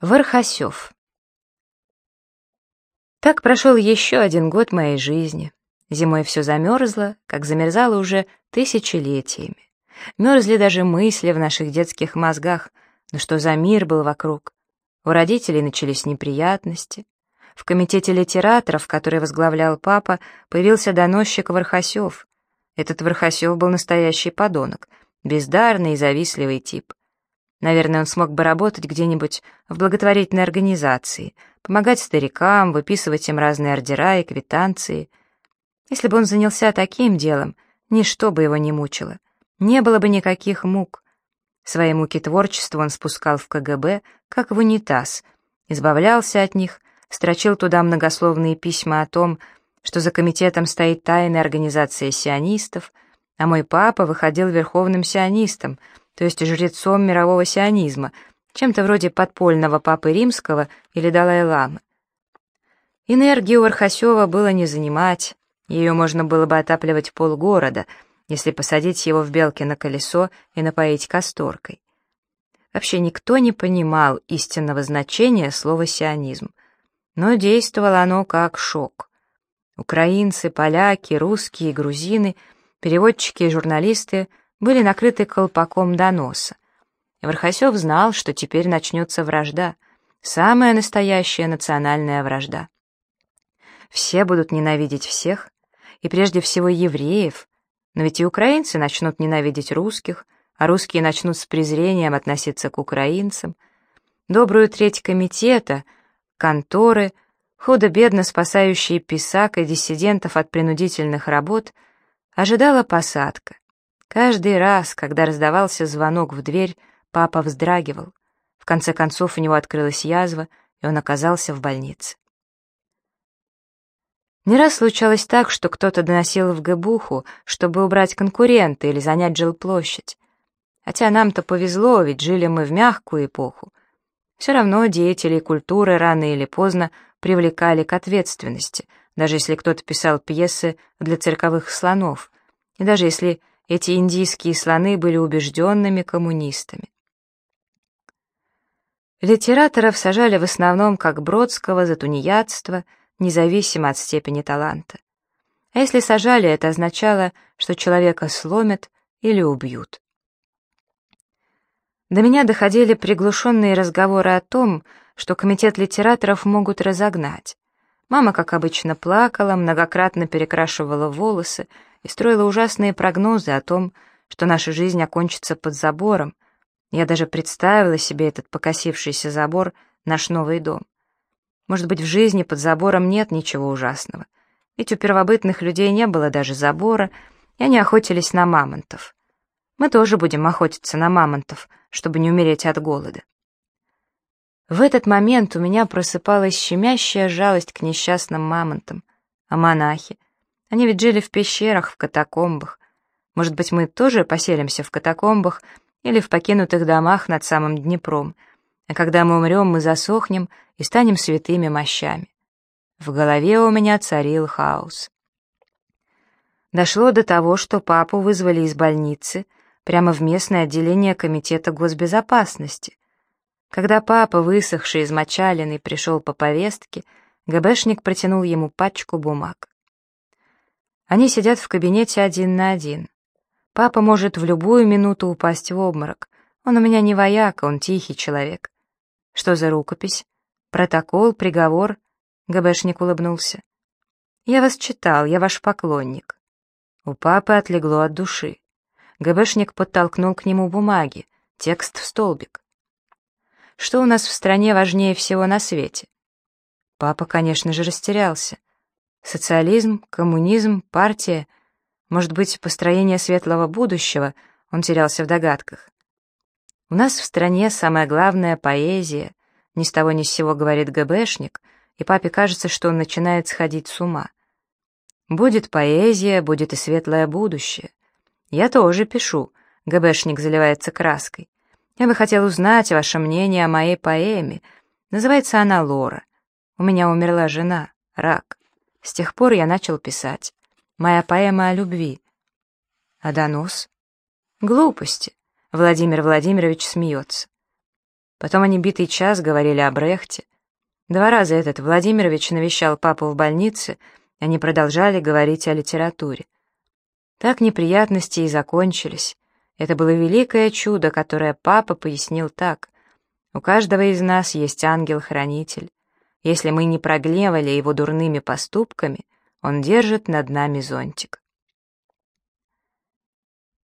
Вархасев. Так прошел еще один год моей жизни. Зимой все замерзло, как замерзало уже тысячелетиями. Мерзли даже мысли в наших детских мозгах, но что за мир был вокруг. У родителей начались неприятности. В комитете литераторов, который возглавлял папа, появился доносчик Вархасев. Этот Вархасев был настоящий подонок, бездарный и завистливый тип. Наверное, он смог бы работать где-нибудь в благотворительной организации, помогать старикам, выписывать им разные ордера и квитанции. Если бы он занялся таким делом, ничто бы его не мучило. Не было бы никаких мук. Свои муки творчества он спускал в КГБ, как в унитаз, избавлялся от них, строчил туда многословные письма о том, что за комитетом стоит тайная организация сионистов, а мой папа выходил верховным сионистом — то есть жрецом мирового сионизма, чем-то вроде подпольного папы римского или Далай-ламы. Энергию Архасева было не занимать, ее можно было бы отапливать полгорода, если посадить его в белки на колесо и напоить касторкой. Вообще никто не понимал истинного значения слова «сионизм», но действовало оно как шок. Украинцы, поляки, русские, грузины, переводчики и журналисты были накрыты колпаком доноса. Верхосев знал, что теперь начнется вражда, самая настоящая национальная вражда. Все будут ненавидеть всех, и прежде всего евреев, но ведь и украинцы начнут ненавидеть русских, а русские начнут с презрением относиться к украинцам. Добрую треть комитета, конторы, худо-бедно спасающие писак и диссидентов от принудительных работ, ожидала посадка. Каждый раз, когда раздавался звонок в дверь, папа вздрагивал. В конце концов у него открылась язва, и он оказался в больнице. Не раз случалось так, что кто-то доносил в Гэбуху, чтобы убрать конкурента или занять жилплощадь. Хотя нам-то повезло, ведь жили мы в мягкую эпоху. Все равно деятелей культуры рано или поздно привлекали к ответственности, даже если кто-то писал пьесы для цирковых слонов, и даже если эти индийские слоны были убежденными коммунистами. Литераторов сажали в основном, как Бродского, за тунеядство, независимо от степени таланта. А если сажали, это означало, что человека сломят или убьют. До меня доходили приглушенные разговоры о том, что комитет литераторов могут разогнать. Мама, как обычно, плакала, многократно перекрашивала волосы, и строила ужасные прогнозы о том, что наша жизнь окончится под забором. Я даже представила себе этот покосившийся забор, наш новый дом. Может быть, в жизни под забором нет ничего ужасного. Ведь у первобытных людей не было даже забора, и они охотились на мамонтов. Мы тоже будем охотиться на мамонтов, чтобы не умереть от голода. В этот момент у меня просыпалась щемящая жалость к несчастным мамонтам, а монахи — они ведь жили в пещерах, в катакомбах. Может быть, мы тоже поселимся в катакомбах или в покинутых домах над самым Днепром, а когда мы умрем, мы засохнем и станем святыми мощами. В голове у меня царил хаос. Дошло до того, что папу вызвали из больницы прямо в местное отделение Комитета госбезопасности. Когда папа, высохший, измочаленный, пришел по повестке, ГБшник протянул ему пачку бумаг. Они сидят в кабинете один на один. Папа может в любую минуту упасть в обморок. Он у меня не вояка, он тихий человек. Что за рукопись? Протокол, приговор? ГБшник улыбнулся. Я вас читал, я ваш поклонник. У папы отлегло от души. ГБшник подтолкнул к нему бумаги, текст в столбик. Что у нас в стране важнее всего на свете? Папа, конечно же, растерялся. Социализм, коммунизм, партия, может быть, построение светлого будущего, он терялся в догадках. У нас в стране самое главное — поэзия, ни с того ни с сего говорит ГБшник, и папе кажется, что он начинает сходить с ума. Будет поэзия, будет и светлое будущее. Я тоже пишу, ГБшник заливается краской. Я бы хотел узнать ваше мнение о моей поэме. Называется она «Лора». У меня умерла жена, рак. С тех пор я начал писать. Моя поэма о любви. А донос? Глупости. Владимир Владимирович смеется. Потом они битый час говорили о Брехте. Два раза этот Владимирович навещал папу в больнице, они продолжали говорить о литературе. Так неприятности и закончились. Это было великое чудо, которое папа пояснил так. У каждого из нас есть ангел-хранитель. Если мы не прогневали его дурными поступками, он держит над нами зонтик.